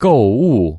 购物。